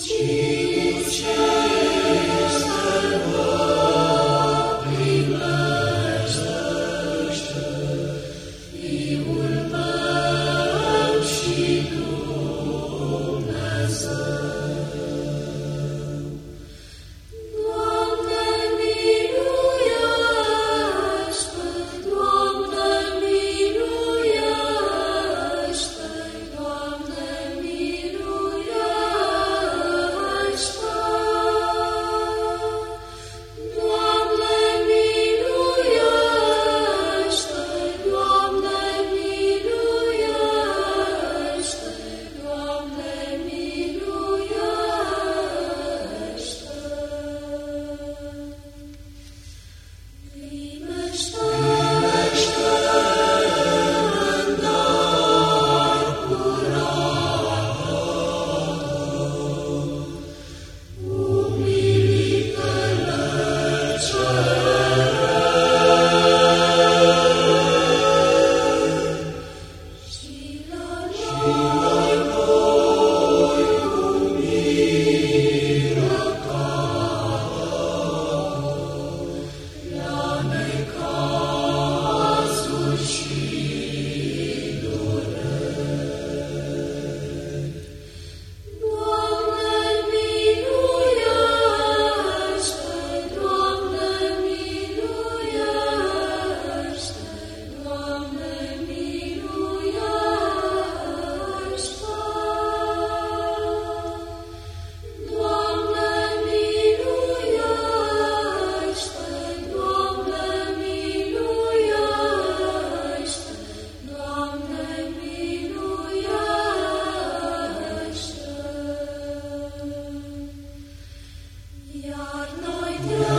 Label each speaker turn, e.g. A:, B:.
A: 去。Iar noi te